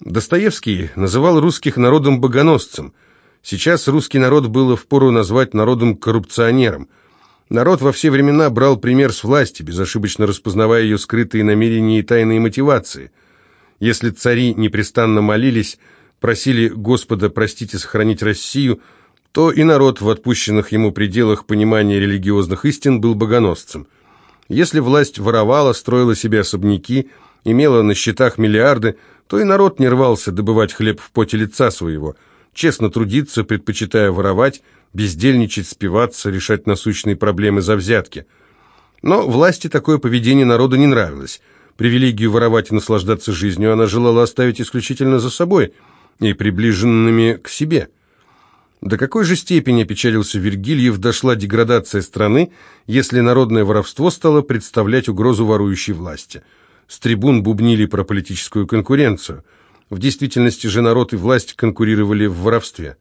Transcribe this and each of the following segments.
Достоевский называл русских народом-богоносцем. Сейчас русский народ было впору назвать народом-коррупционером. Народ во все времена брал пример с власти, безошибочно распознавая ее скрытые намерения и тайные мотивации. Если цари непрестанно молились, просили Господа простить и сохранить Россию, то и народ в отпущенных ему пределах понимания религиозных истин был богоносцем. Если власть воровала, строила себе особняки, имела на счетах миллиарды, то и народ не рвался добывать хлеб в поте лица своего, честно трудиться, предпочитая воровать, бездельничать, спиваться, решать насущные проблемы за взятки. Но власти такое поведение народу не нравилось. Привилегию воровать и наслаждаться жизнью она желала оставить исключительно за собой и приближенными к себе. До какой же степени, опечалился Вергильев, дошла деградация страны, если народное воровство стало представлять угрозу ворующей власти – с трибун бубнили про политическую конкуренцию. В действительности же народ и власть конкурировали в воровстве.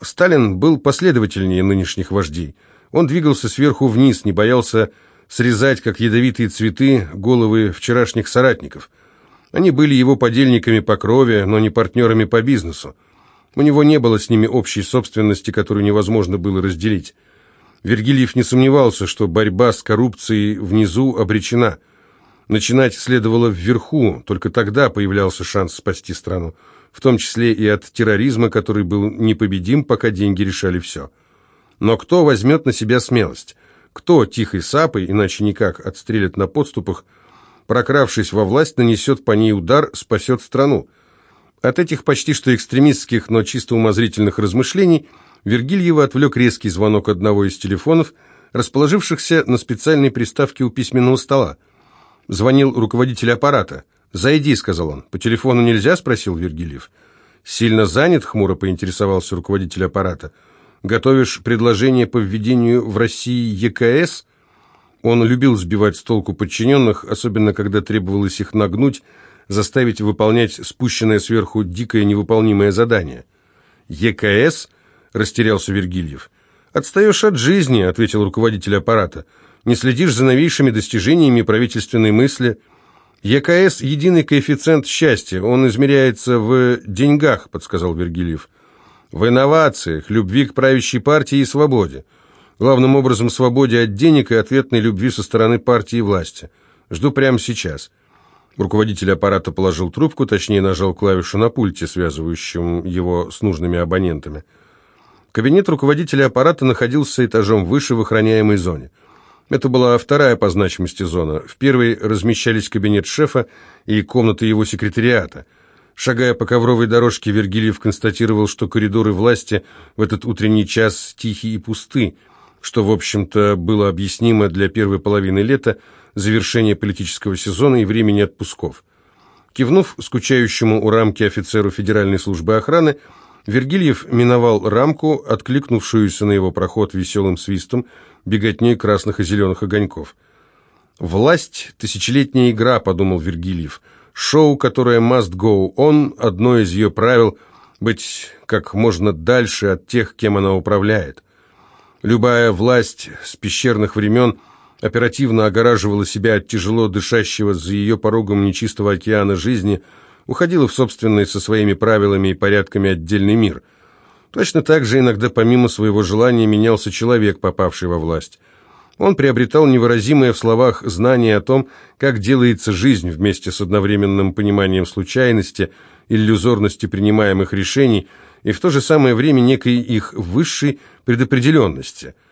Сталин был последовательнее нынешних вождей. Он двигался сверху вниз, не боялся срезать, как ядовитые цветы, головы вчерашних соратников. Они были его подельниками по крови, но не партнерами по бизнесу. У него не было с ними общей собственности, которую невозможно было разделить. Вергильев не сомневался, что борьба с коррупцией внизу обречена. Начинать следовало вверху, только тогда появлялся шанс спасти страну, в том числе и от терроризма, который был непобедим, пока деньги решали все. Но кто возьмет на себя смелость? Кто тихой сапой, иначе никак, отстрелит на подступах, прокравшись во власть, нанесет по ней удар, спасет страну? От этих почти что экстремистских, но чисто умозрительных размышлений Вергильева отвлек резкий звонок одного из телефонов, расположившихся на специальной приставке у письменного стола. Звонил руководитель аппарата. «Зайди», — сказал он. «По телефону нельзя?» — спросил Вергильев. «Сильно занят?» — хмуро поинтересовался руководитель аппарата. «Готовишь предложение по введению в России ЕКС?» Он любил сбивать с толку подчиненных, особенно когда требовалось их нагнуть, заставить выполнять спущенное сверху дикое невыполнимое задание. «ЕКС?» — растерялся Вергильев. «Отстаешь от жизни», — ответил руководитель аппарата не следишь за новейшими достижениями правительственной мысли. ЕКС – единый коэффициент счастья, он измеряется в деньгах, подсказал Вергильев. В инновациях, любви к правящей партии и свободе. Главным образом свободе от денег и ответной любви со стороны партии и власти. Жду прямо сейчас. Руководитель аппарата положил трубку, точнее нажал клавишу на пульте, связывающем его с нужными абонентами. Кабинет руководителя аппарата находился этажом выше в охраняемой зоне. Это была вторая по значимости зона. В первой размещались кабинет шефа и комната его секретариата. Шагая по ковровой дорожке, Вергильев констатировал, что коридоры власти в этот утренний час тихие и пусты, что, в общем-то, было объяснимо для первой половины лета, завершения политического сезона и времени отпусков. Кивнув скучающему у рамки офицеру Федеральной службы охраны, Вергильев миновал рамку, откликнувшуюся на его проход веселым свистом, беготней красных и зеленых огоньков. «Власть – тысячелетняя игра», – подумал Вергильев. «Шоу, которое must go on, одно из ее правил – быть как можно дальше от тех, кем она управляет. Любая власть с пещерных времен оперативно огораживала себя от тяжело дышащего за ее порогом нечистого океана жизни – уходила в собственный со своими правилами и порядками отдельный мир. Точно так же иногда помимо своего желания менялся человек, попавший во власть. Он приобретал невыразимое в словах знание о том, как делается жизнь вместе с одновременным пониманием случайности, иллюзорности принимаемых решений и в то же самое время некой их высшей предопределенности –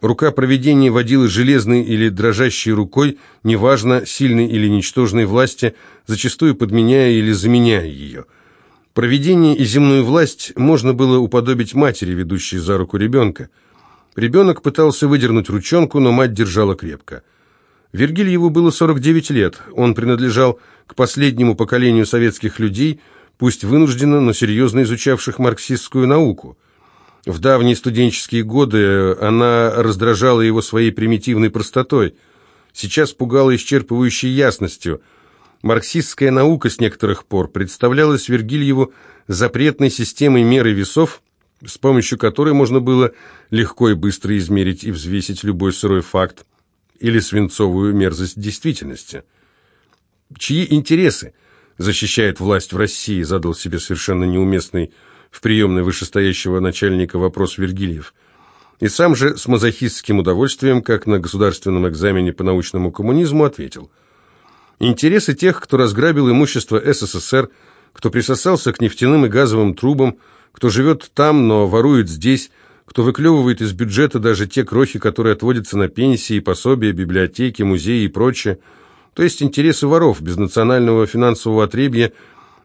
Рука проведения водила железной или дрожащей рукой, неважно, сильной или ничтожной власти, зачастую подменяя или заменяя ее. Проведение и земную власть можно было уподобить матери, ведущей за руку ребенка. Ребенок пытался выдернуть ручонку, но мать держала крепко. Вергильеву было 49 лет, он принадлежал к последнему поколению советских людей, пусть вынужденно, но серьезно изучавших марксистскую науку – в давние студенческие годы она раздражала его своей примитивной простотой, сейчас пугала исчерпывающей ясностью. Марксистская наука с некоторых пор представлялась Вергильеву запретной системой меры весов, с помощью которой можно было легко и быстро измерить и взвесить любой сырой факт или свинцовую мерзость действительности. Чьи интересы защищает власть в России, задал себе совершенно неуместный в приемной вышестоящего начальника вопрос Вергильев. И сам же с мазохистским удовольствием, как на государственном экзамене по научному коммунизму, ответил. Интересы тех, кто разграбил имущество СССР, кто присосался к нефтяным и газовым трубам, кто живет там, но ворует здесь, кто выклевывает из бюджета даже те крохи, которые отводятся на пенсии, пособия, библиотеки, музеи и прочее, то есть интересы воров без национального финансового отребья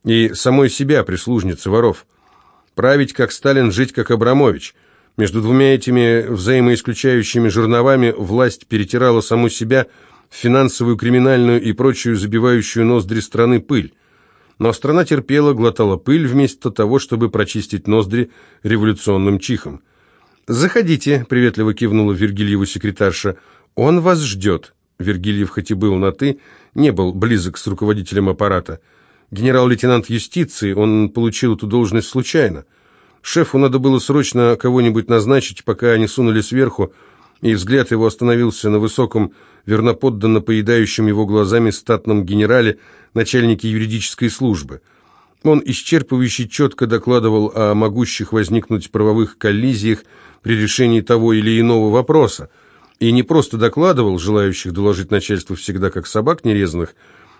и самой себя, прислужницы воров. Править как Сталин, жить как Абрамович. Между двумя этими взаимоисключающими жерновами власть перетирала саму себя в финансовую, криминальную и прочую забивающую ноздри страны пыль. Но страна терпела, глотала пыль вместо того, чтобы прочистить ноздри революционным чихом. «Заходите», — приветливо кивнула Вергильеву секретарша. «Он вас ждет». Вергильев, хоть и был на «ты», не был близок с руководителем аппарата. Генерал-лейтенант юстиции, он получил эту должность случайно. Шефу надо было срочно кого-нибудь назначить, пока они сунули сверху, и взгляд его остановился на высоком, верноподданно поедающем его глазами статном генерале, начальнике юридической службы. Он исчерпывающе четко докладывал о могущих возникнуть правовых коллизиях при решении того или иного вопроса, и не просто докладывал желающих доложить начальству всегда как собак нерезанных,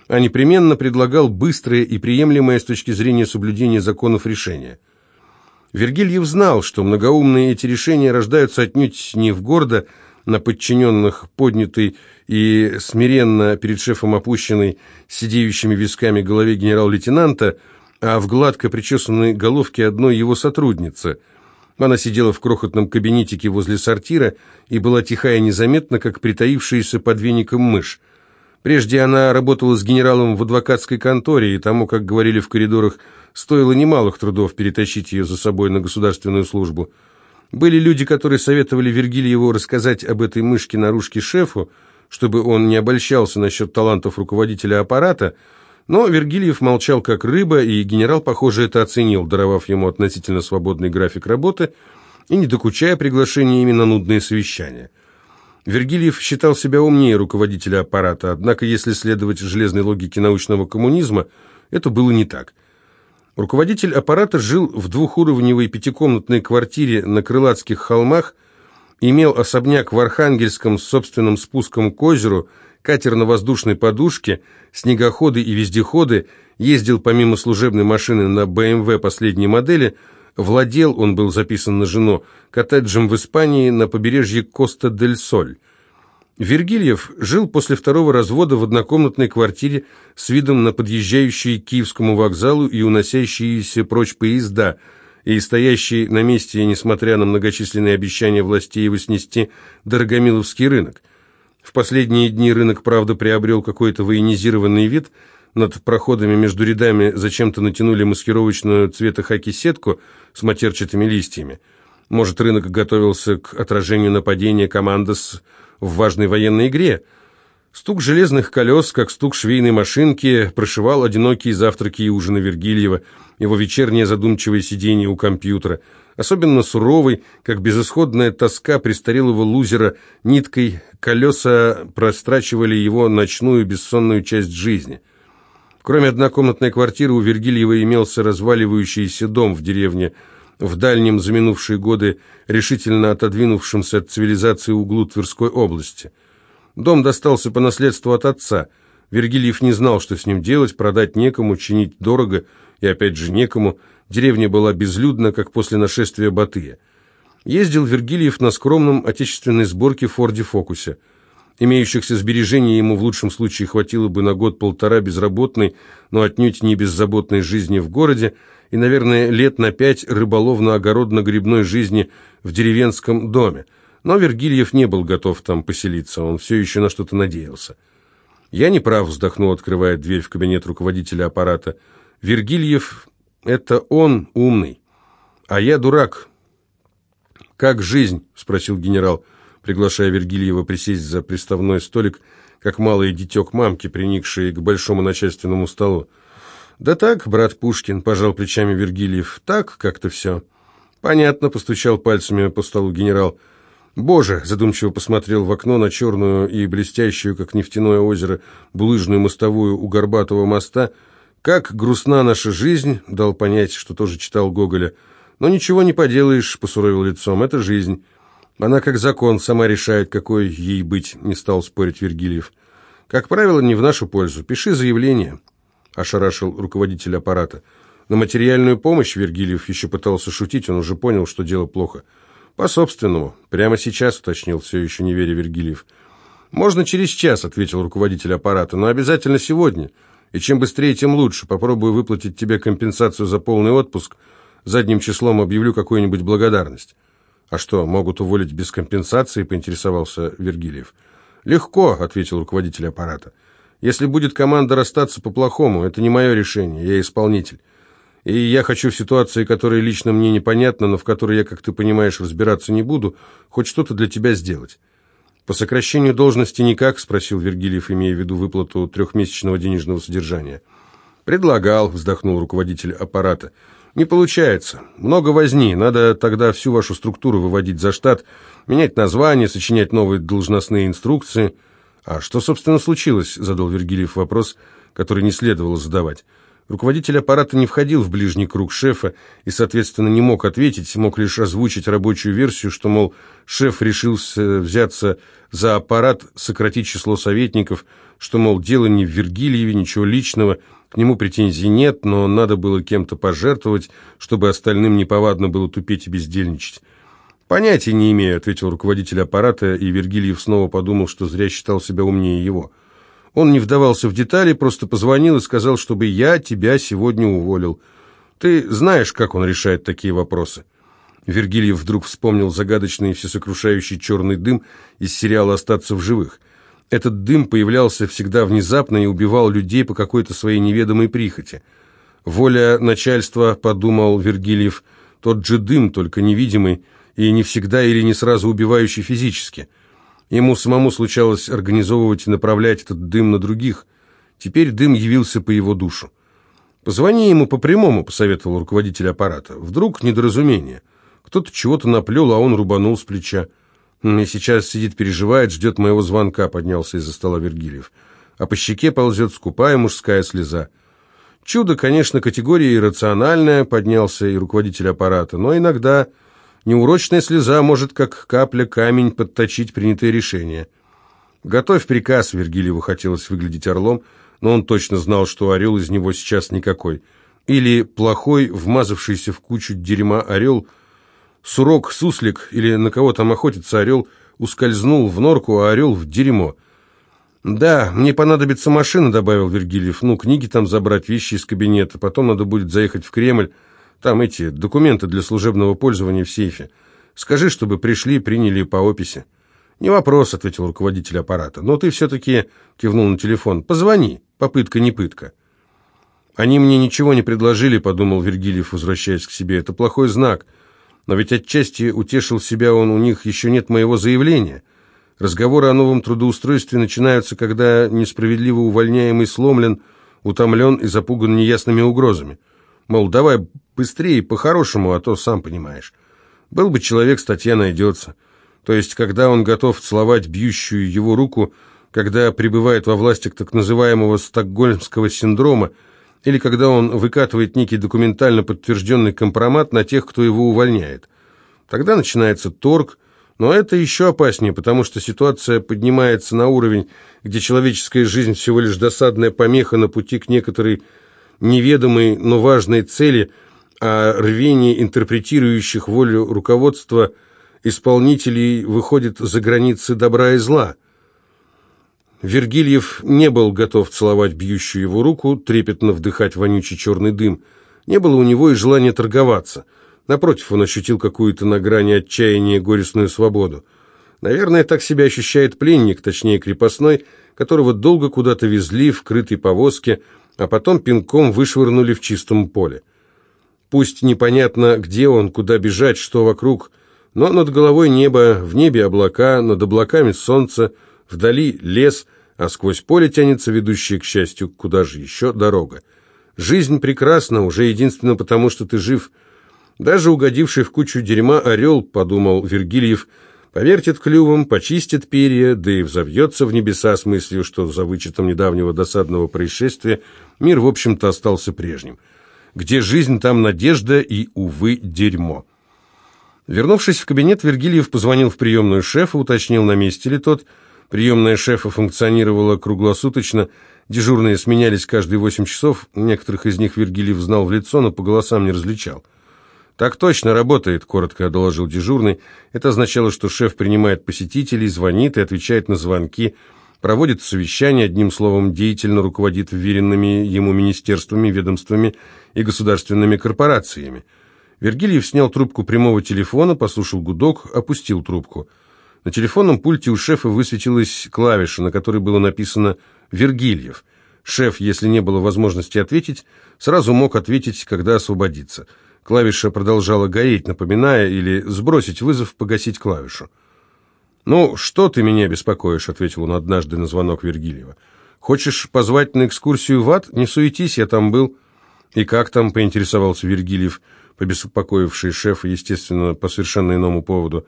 а непременно предлагал быстрое и приемлемое с точки зрения соблюдения законов решение. Вергильев знал, что многоумные эти решения рождаются отнюдь не в гордо, на подчиненных поднятой и смиренно перед шефом опущенной сидеющими висками голове генерал-лейтенанта, а в гладко причесанной головке одной его сотрудницы – она сидела в крохотном кабинетике возле сортира и была тихая и незаметна, как притаившаяся под веником мышь. Прежде она работала с генералом в адвокатской конторе, и тому, как говорили в коридорах, стоило немалых трудов перетащить ее за собой на государственную службу. Были люди, которые советовали Вергильеву рассказать об этой мышке-наружке шефу, чтобы он не обольщался насчет талантов руководителя аппарата, но Вергильев молчал как рыба, и генерал, похоже, это оценил, даровав ему относительно свободный график работы и не докучая приглашениями на нудные совещания. Вергильев считал себя умнее руководителя аппарата, однако, если следовать железной логике научного коммунизма, это было не так. Руководитель аппарата жил в двухуровневой пятикомнатной квартире на Крылатских холмах, имел особняк в Архангельском с собственным спуском к озеру – катер на воздушной подушке, снегоходы и вездеходы, ездил помимо служебной машины на БМВ последней модели, владел, он был записан на жену, коттеджем в Испании на побережье Коста-дель-Соль. Вергильев жил после второго развода в однокомнатной квартире с видом на подъезжающие к Киевскому вокзалу и уносящиеся прочь поезда, и стоящий на месте, несмотря на многочисленные обещания властей его снести, Дорогомиловский рынок – в последние дни рынок, правда, приобрел какой-то военизированный вид. Над проходами между рядами зачем-то натянули маскировочную цвета хаки-сетку с матерчатыми листьями. Может, рынок готовился к отражению нападения командос в важной военной игре. Стук железных колес, как стук швейной машинки, прошивал одинокие завтраки и ужины Вергильева, его вечернее задумчивое сидение у компьютера – особенно суровый, как безысходная тоска престарелого лузера, ниткой колеса прострачивали его ночную бессонную часть жизни. Кроме однокомнатной квартиры у Вергильева имелся разваливающийся дом в деревне, в дальнем за минувшие годы решительно отодвинувшемся от цивилизации углу Тверской области. Дом достался по наследству от отца. Вергильев не знал, что с ним делать, продать некому, чинить дорого и опять же некому – Деревня была безлюдна, как после нашествия Батыя. Ездил Вергильев на скромном отечественной сборке Форде Фокусе. Имеющихся сбережений ему в лучшем случае хватило бы на год-полтора безработной, но отнюдь не беззаботной жизни в городе, и, наверное, лет на пять рыболовно-огородно-грибной жизни в деревенском доме. Но Вергильев не был готов там поселиться, он все еще на что-то надеялся. «Я не прав», — вздохнул, открывая дверь в кабинет руководителя аппарата. «Вергильев это он умный, а я дурак. Как жизнь? спросил генерал, приглашая Вергильева присесть за приставной столик, как малый дитек мамки, приникший к большому начальственному столу. «Да так, брат Пушкин», — пожал плечами Вергильев, — «так как-то все». «Понятно», — постучал пальцами по столу генерал. «Боже!» — задумчиво посмотрел в окно на черную и блестящую, как нефтяное озеро, булыжную мостовую у горбатого моста — Как грустна наша жизнь, дал понять, что тоже читал Гоголя. Но ничего не поделаешь, посуровил лицом, это жизнь. Она как закон, сама решает, какой ей быть, не стал спорить Вергильев. Как правило, не в нашу пользу. Пиши заявление, ошарашил руководитель аппарата. На материальную помощь Вергильев еще пытался шутить, он уже понял, что дело плохо. «По собственному. Прямо сейчас», — уточнил, все еще не веря Вергильев. «Можно через час», — ответил руководитель аппарата, — «но обязательно сегодня. И чем быстрее, тем лучше. Попробую выплатить тебе компенсацию за полный отпуск. Задним числом объявлю какую-нибудь благодарность». «А что, могут уволить без компенсации?» — поинтересовался Вергильев. «Легко», — ответил руководитель аппарата. «Если будет команда расстаться по-плохому, это не мое решение, я исполнитель. И я хочу в ситуации, которая лично мне непонятна, но в которой я, как ты понимаешь, разбираться не буду, хоть что-то для тебя сделать. По сокращению должности никак, спросил Вергилиев, имея в виду выплату трехмесячного денежного содержания. Предлагал, вздохнул руководитель аппарата. Не получается. Много возни. Надо тогда всю вашу структуру выводить за штат, менять название, сочинять новые должностные инструкции. А что, собственно, случилось? Задал Вергилиев вопрос, который не следовало задавать. Руководитель аппарата не входил в ближний круг шефа и, соответственно, не мог ответить, мог лишь озвучить рабочую версию, что, мол, шеф решился взяться за аппарат, сократить число советников, что, мол, дело не в Вергильеве, ничего личного, к нему претензий нет, но надо было кем-то пожертвовать, чтобы остальным неповадно было тупеть и бездельничать. «Понятия не имею», — ответил руководитель аппарата, и Вергильев снова подумал, что зря считал себя умнее его. Он не вдавался в детали, просто позвонил и сказал, чтобы я тебя сегодня уволил. Ты знаешь, как он решает такие вопросы. Вергильев вдруг вспомнил загадочный и всесокрушающий черный дым из сериала «Остаться в живых». Этот дым появлялся всегда внезапно и убивал людей по какой-то своей неведомой прихоти. «Воля начальства», — подумал Вергильев, — «тот же дым, только невидимый, и не всегда или не сразу убивающий физически». Ему самому случалось организовывать и направлять этот дым на других. Теперь дым явился по его душу. «Позвони ему по прямому», — посоветовал руководитель аппарата. «Вдруг недоразумение. Кто-то чего-то наплел, а он рубанул с плеча. И сейчас сидит, переживает, ждет моего звонка», — поднялся из-за стола Вергильев. А по щеке ползет скупая мужская слеза. Чудо, конечно, категория иррациональная, поднялся и руководитель аппарата, но иногда Неурочная слеза может, как капля камень, подточить принятое решение. «Готовь приказ», — Вергилиеву хотелось выглядеть орлом, но он точно знал, что орел из него сейчас никакой. Или плохой, вмазавшийся в кучу дерьма орел, сурок, суслик, или на кого там охотится орел, ускользнул в норку, а орел в дерьмо. «Да, мне понадобится машина», — добавил Вергилиев. «Ну, книги там забрать, вещи из кабинета, потом надо будет заехать в Кремль». Там эти документы для служебного пользования в сейфе. Скажи, чтобы пришли, приняли по описи». «Не вопрос», — ответил руководитель аппарата. «Но ты все-таки...» — кивнул на телефон. «Позвони. Попытка не пытка». «Они мне ничего не предложили», — подумал Вергильев, возвращаясь к себе. «Это плохой знак. Но ведь отчасти утешил себя он, у них еще нет моего заявления. Разговоры о новом трудоустройстве начинаются, когда несправедливо увольняемый сломлен, утомлен и запуган неясными угрозами. Мол, давай быстрее, по-хорошему, а то сам понимаешь. Был бы человек, статья найдется. То есть, когда он готов целовать бьющую его руку, когда пребывает во власти так называемого стокгольмского синдрома, или когда он выкатывает некий документально подтвержденный компромат на тех, кто его увольняет. Тогда начинается торг, но это еще опаснее, потому что ситуация поднимается на уровень, где человеческая жизнь всего лишь досадная помеха на пути к некоторой неведомой, но важной цели, а рвение интерпретирующих волю руководства исполнителей выходит за границы добра и зла. Вергильев не был готов целовать бьющую его руку, трепетно вдыхать вонючий черный дым. Не было у него и желания торговаться. Напротив, он ощутил какую-то на грани отчаяния горестную свободу. Наверное, так себя ощущает пленник, точнее крепостной, которого долго куда-то везли в крытой повозке, а потом пинком вышвырнули в чистом поле. Пусть непонятно, где он, куда бежать, что вокруг, но над головой небо, в небе облака, над облаками солнце, вдали лес, а сквозь поле тянется ведущая, к счастью, куда же еще дорога. Жизнь прекрасна, уже единственно потому, что ты жив. Даже угодивший в кучу дерьма орел, подумал Вергильев, Повертит клювом, почистит перья, да и взовьется в небеса с мыслью, что за вычетом недавнего досадного происшествия мир, в общем-то, остался прежним. Где жизнь, там надежда и, увы, дерьмо. Вернувшись в кабинет, Вергильев позвонил в приемную шефа, уточнил, на месте ли тот. Приемная шефа функционировала круглосуточно, дежурные сменялись каждые восемь часов, некоторых из них Вергильев знал в лицо, но по голосам не различал. «Так точно, работает», — коротко доложил дежурный. Это означало, что шеф принимает посетителей, звонит и отвечает на звонки, проводит совещания, одним словом, деятельно руководит вверенными ему министерствами, ведомствами и государственными корпорациями. Вергильев снял трубку прямого телефона, послушал гудок, опустил трубку. На телефонном пульте у шефа высветилась клавиша, на которой было написано «Вергильев». Шеф, если не было возможности ответить, сразу мог ответить, когда освободиться – Клавиша продолжала гореть, напоминая или сбросить вызов, погасить клавишу. «Ну, что ты меня беспокоишь?» — ответил он однажды на звонок Вергильева. «Хочешь позвать на экскурсию в ад? Не суетись, я там был». «И как там?» — поинтересовался Вергильев, побеспокоивший шефа, естественно, по совершенно иному поводу.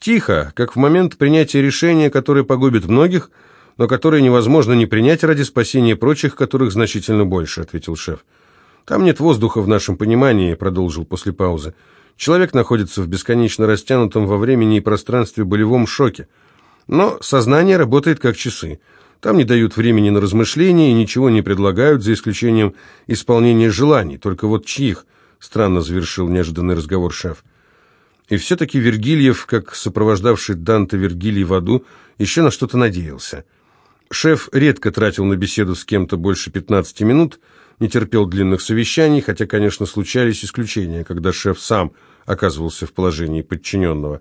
«Тихо, как в момент принятия решения, которое погубит многих, но которое невозможно не принять ради спасения прочих, которых значительно больше», — ответил шеф. «Там нет воздуха в нашем понимании», — продолжил после паузы. «Человек находится в бесконечно растянутом во времени и пространстве болевом шоке. Но сознание работает как часы. Там не дают времени на размышления и ничего не предлагают, за исключением исполнения желаний. Только вот чьих?» — странно завершил неожиданный разговор шеф. И все-таки Вергильев, как сопровождавший Данте Вергилий в аду, еще на что-то надеялся. Шеф редко тратил на беседу с кем-то больше 15 минут, не терпел длинных совещаний, хотя, конечно, случались исключения, когда шеф сам оказывался в положении подчиненного.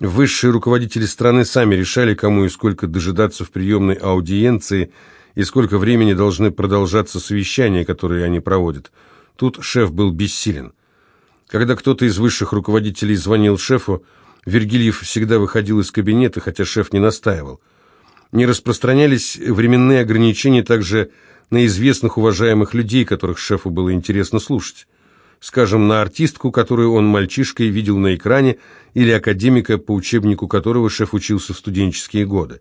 Высшие руководители страны сами решали, кому и сколько дожидаться в приемной аудиенции и сколько времени должны продолжаться совещания, которые они проводят. Тут шеф был бессилен. Когда кто-то из высших руководителей звонил шефу, Вергильев всегда выходил из кабинета, хотя шеф не настаивал. Не распространялись временные ограничения также на известных уважаемых людей, которых шефу было интересно слушать. Скажем, на артистку, которую он мальчишкой видел на экране, или академика, по учебнику которого шеф учился в студенческие годы.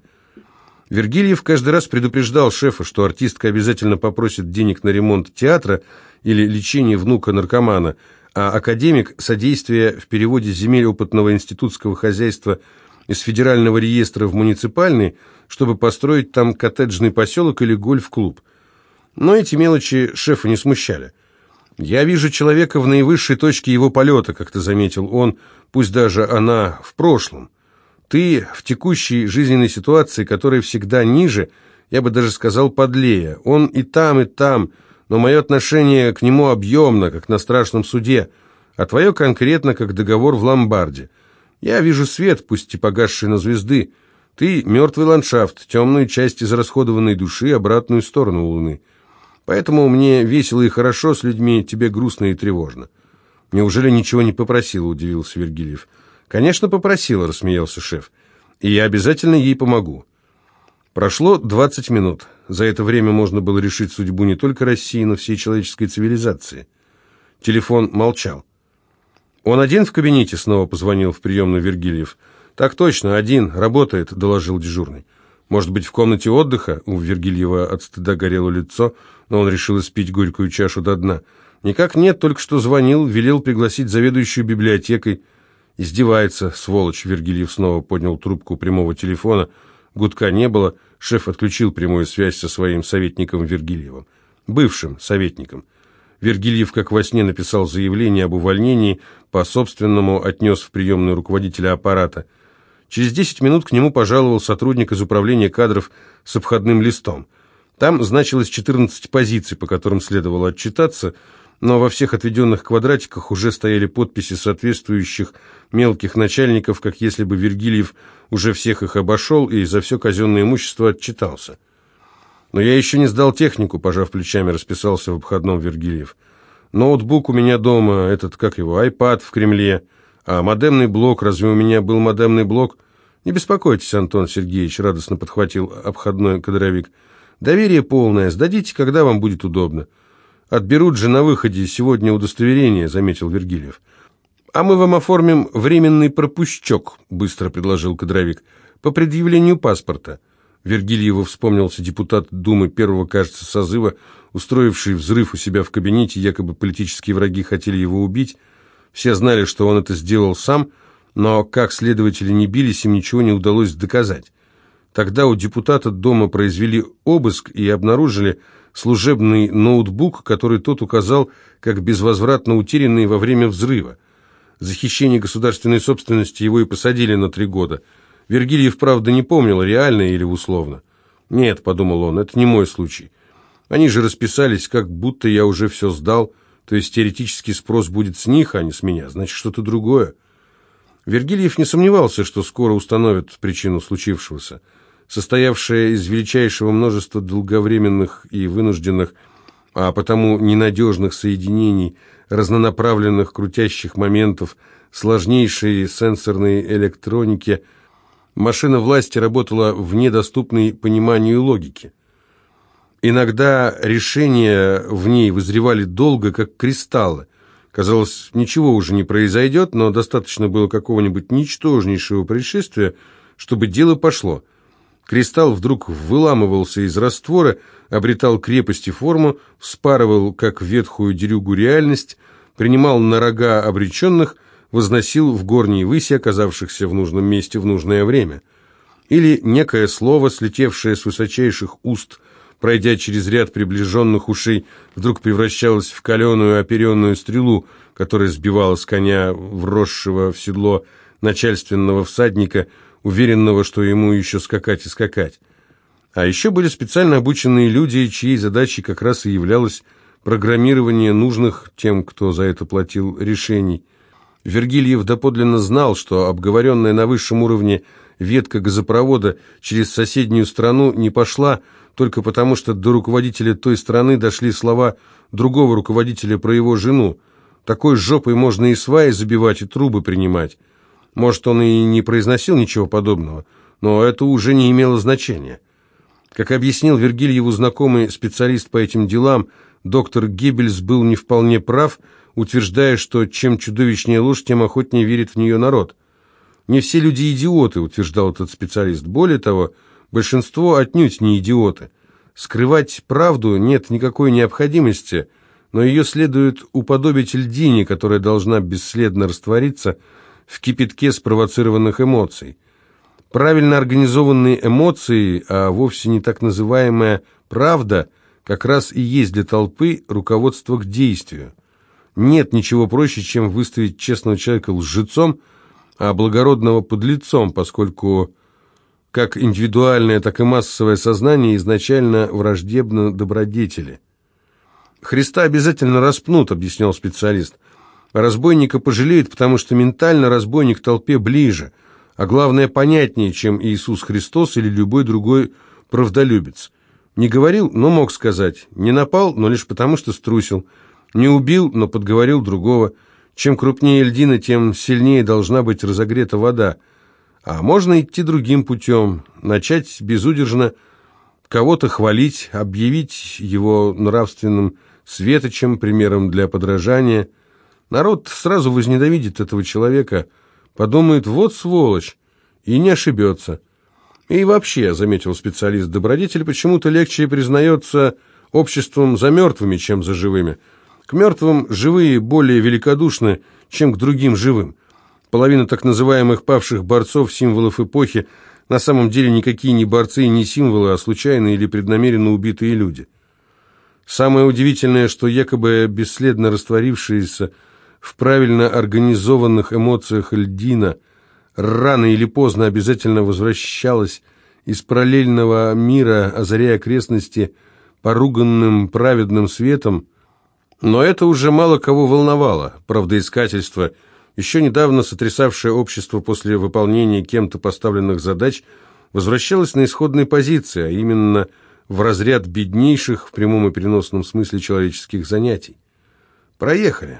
Вергильев каждый раз предупреждал шефа, что артистка обязательно попросит денег на ремонт театра или лечение внука-наркомана, а академик – содействие в переводе земель опытного институтского хозяйства из федерального реестра в муниципальный, чтобы построить там коттеджный поселок или гольф-клуб – но эти мелочи шефа не смущали. «Я вижу человека в наивысшей точке его полета», как ты заметил он, пусть даже она в прошлом. Ты в текущей жизненной ситуации, которая всегда ниже, я бы даже сказал подлее. Он и там, и там, но мое отношение к нему объемно, как на страшном суде, а твое конкретно, как договор в ломбарде. Я вижу свет, пусть и погасший на звезды. Ты — мертвый ландшафт, темную часть израсходованной души, обратную сторону луны». Поэтому мне весело и хорошо с людьми, тебе грустно и тревожно. Неужели ничего не попросила, удивился Вергильев. Конечно, попросила, рассмеялся шеф. И я обязательно ей помогу. Прошло 20 минут. За это время можно было решить судьбу не только России, но всей человеческой цивилизации. Телефон молчал. «Он один в кабинете?» — снова позвонил в приемную Вергильев. «Так точно, один, работает», — доложил дежурный. «Может быть, в комнате отдыха?» У Вергильева от стыда горело лицо — но он решил испить горькую чашу до дна. «Никак нет, только что звонил, велел пригласить заведующую библиотекой». «Издевается, сволочь!» Вергильев снова поднял трубку прямого телефона. Гудка не было, шеф отключил прямую связь со своим советником Вергильевым. Бывшим советником. Вергильев, как во сне, написал заявление об увольнении, по собственному отнес в приемную руководителя аппарата. Через 10 минут к нему пожаловал сотрудник из управления кадров с обходным листом. Там значилось 14 позиций, по которым следовало отчитаться, но во всех отведенных квадратиках уже стояли подписи соответствующих мелких начальников, как если бы Вергильев уже всех их обошел и за все казенное имущество отчитался. «Но я еще не сдал технику», — пожав плечами, расписался в обходном Вергильев. «Ноутбук у меня дома, этот, как его, айпад в Кремле, а модемный блок, разве у меня был модемный блок?» «Не беспокойтесь, Антон Сергеевич», — радостно подхватил обходной кадровик, — Доверие полное, сдадите, когда вам будет удобно. Отберут же на выходе сегодня удостоверение, заметил Вергильев. «А мы вам оформим временный пропущок», — быстро предложил кадровик, — «по предъявлению паспорта». Вергильеву вспомнился депутат Думы первого, кажется, созыва, устроивший взрыв у себя в кабинете, якобы политические враги хотели его убить. Все знали, что он это сделал сам, но как следователи не бились, им ничего не удалось доказать. Тогда у депутата дома произвели обыск и обнаружили служебный ноутбук, который тот указал как безвозвратно утерянный во время взрыва. За хищение государственной собственности его и посадили на три года. Вергильев, правда, не помнил, реально или условно. «Нет», — подумал он, — «это не мой случай. Они же расписались, как будто я уже все сдал, то есть теоретический спрос будет с них, а не с меня, значит, что-то другое». Вергильев не сомневался, что скоро установят причину случившегося состоявшая из величайшего множества долговременных и вынужденных, а потому ненадежных соединений, разнонаправленных крутящих моментов, сложнейшей сенсорной электроники, машина власти работала в недоступной пониманию логики. Иногда решения в ней вызревали долго, как кристаллы. Казалось, ничего уже не произойдет, но достаточно было какого-нибудь ничтожнейшего происшествия, чтобы дело пошло – Кристалл вдруг выламывался из раствора, обретал крепость и форму, вспарывал, как ветхую дерюгу, реальность, принимал на рога обреченных, возносил в горние выси, оказавшихся в нужном месте в нужное время. Или некое слово, слетевшее с высочайших уст, пройдя через ряд приближенных ушей, вдруг превращалось в каленую оперенную стрелу, которая сбивала с коня вросшего в седло начальственного всадника – уверенного, что ему еще скакать и скакать. А еще были специально обученные люди, чьей задачей как раз и являлось программирование нужных тем, кто за это платил, решений. Вергильев доподлинно знал, что обговоренная на высшем уровне ветка газопровода через соседнюю страну не пошла только потому, что до руководителя той страны дошли слова другого руководителя про его жену. Такой жопой можно и сваи забивать, и трубы принимать. Может, он и не произносил ничего подобного, но это уже не имело значения. Как объяснил Вергильеву знакомый специалист по этим делам, доктор Геббельс был не вполне прав, утверждая, что чем чудовищнее ложь, тем охотнее верит в нее народ. «Не все люди идиоты», — утверждал этот специалист. Более того, большинство отнюдь не идиоты. Скрывать правду нет никакой необходимости, но ее следует уподобить льдине, которая должна бесследно раствориться, — в кипятке спровоцированных эмоций. Правильно организованные эмоции, а вовсе не так называемая «правда», как раз и есть для толпы руководство к действию. Нет ничего проще, чем выставить честного человека лжецом, а благородного подлецом, поскольку как индивидуальное, так и массовое сознание изначально враждебно добродетели. «Христа обязательно распнут», — объяснял специалист. Разбойника пожалеют, потому что ментально разбойник толпе ближе, а главное понятнее, чем Иисус Христос или любой другой правдолюбец. Не говорил, но мог сказать. Не напал, но лишь потому, что струсил. Не убил, но подговорил другого. Чем крупнее льдина, тем сильнее должна быть разогрета вода. А можно идти другим путем, начать безудержно кого-то хвалить, объявить его нравственным светочем, примером для подражания – Народ сразу возненавидит этого человека, подумает «вот сволочь», и не ошибется. И вообще, заметил специалист, добродетель почему-то легче признается обществом за мертвыми, чем за живыми. К мертвым живые более великодушны, чем к другим живым. Половина так называемых павших борцов, символов эпохи, на самом деле никакие не борцы и не символы, а случайные или преднамеренно убитые люди. Самое удивительное, что якобы бесследно растворившиеся в правильно организованных эмоциях льдина рано или поздно обязательно возвращалась из параллельного мира, озаряя окрестности поруганным праведным светом, но это уже мало кого волновало. Правдоискательство, еще недавно сотрясавшее общество после выполнения кем-то поставленных задач, возвращалось на исходные позиции, а именно в разряд беднейших в прямом и переносном смысле человеческих занятий. Проехали.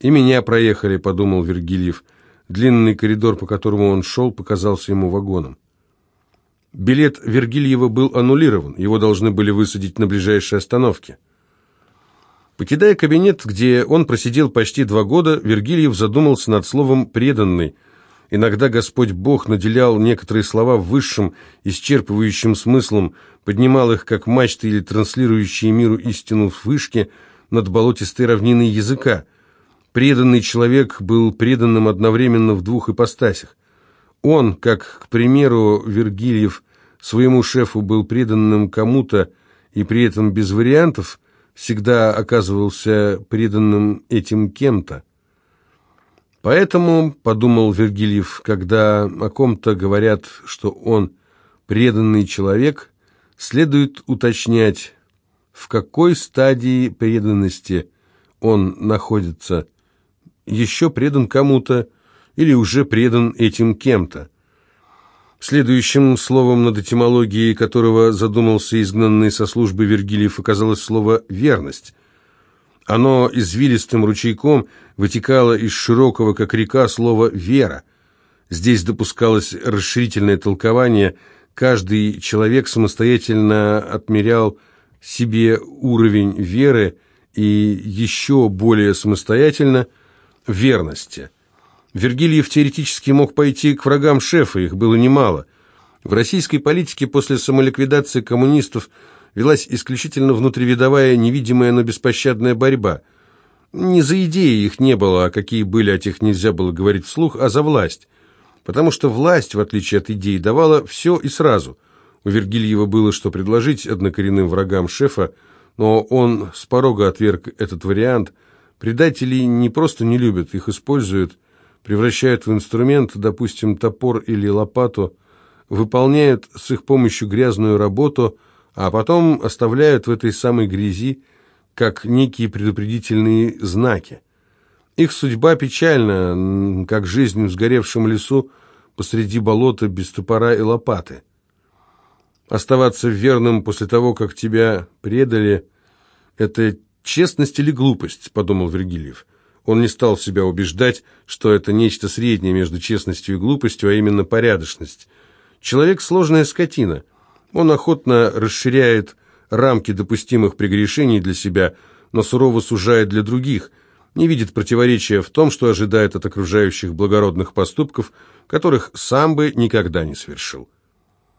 «И меня проехали», — подумал Вергильев. Длинный коридор, по которому он шел, показался ему вагоном. Билет Вергильева был аннулирован, его должны были высадить на ближайшей остановке. Покидая кабинет, где он просидел почти два года, Вергильев задумался над словом «преданный». Иногда Господь Бог наделял некоторые слова высшим, исчерпывающим смыслом, поднимал их как мачты или транслирующие миру истину в вышке над болотистой равниной языка. Преданный человек был преданным одновременно в двух ипостасях. Он, как, к примеру, Вергильев, своему шефу был преданным кому-то и при этом без вариантов, всегда оказывался преданным этим кем-то. Поэтому, подумал Вергильев, когда о ком-то говорят, что он преданный человек, следует уточнять, в какой стадии преданности он находится, еще предан кому-то или уже предан этим кем-то. Следующим словом над этимологией которого задумался изгнанный со службы Вергилиев оказалось слово «верность». Оно извилистым ручейком вытекало из широкого, как река, слова «вера». Здесь допускалось расширительное толкование. Каждый человек самостоятельно отмерял себе уровень веры и еще более самостоятельно верности – Вергильев теоретически мог пойти к врагам шефа, их было немало. В российской политике после самоликвидации коммунистов велась исключительно внутривидовая, невидимая, но беспощадная борьба. Не за идеи их не было, а какие были, о тех нельзя было говорить вслух, а за власть. Потому что власть, в отличие от идей, давала все и сразу. У Вергильева было что предложить однокоренным врагам шефа, но он с порога отверг этот вариант. Предателей не просто не любят, их используют – превращают в инструмент, допустим, топор или лопату, выполняют с их помощью грязную работу, а потом оставляют в этой самой грязи как некие предупредительные знаки. Их судьба печальна, как жизнь в сгоревшем лесу посреди болота без топора и лопаты. Оставаться верным после того, как тебя предали, это честность или глупость, подумал Вергильев. Он не стал себя убеждать, что это нечто среднее между честностью и глупостью, а именно порядочность. Человек – сложная скотина. Он охотно расширяет рамки допустимых прегрешений для себя, но сурово сужает для других, не видит противоречия в том, что ожидает от окружающих благородных поступков, которых сам бы никогда не совершил.